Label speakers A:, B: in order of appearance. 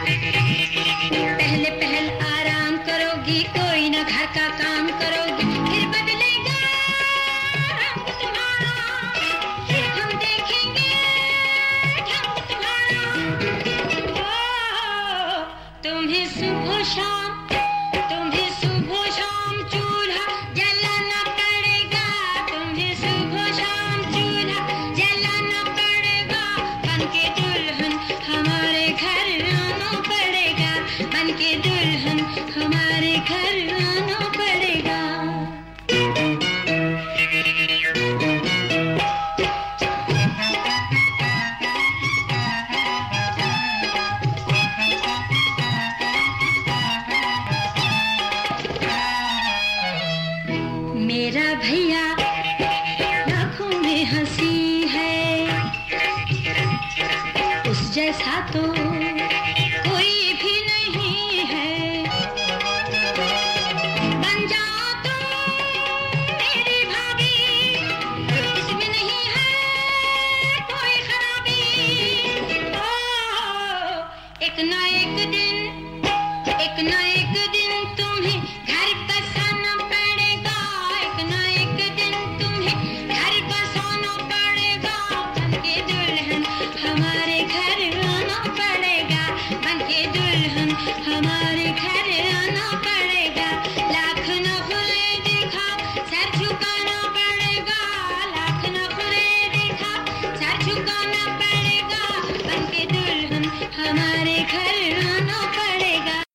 A: पहले पहल आराम करोगी, कोई ना घर का काम करोगी। फिर बदलेगा हम देखेंगे तुम्हें सुबह शाम के दुल्हन हमारे घर आना पड़ेगा। मेरा भैया आँखों में हँसी है। उस जैसा तो एक न एक दिन तुम्हें घर बस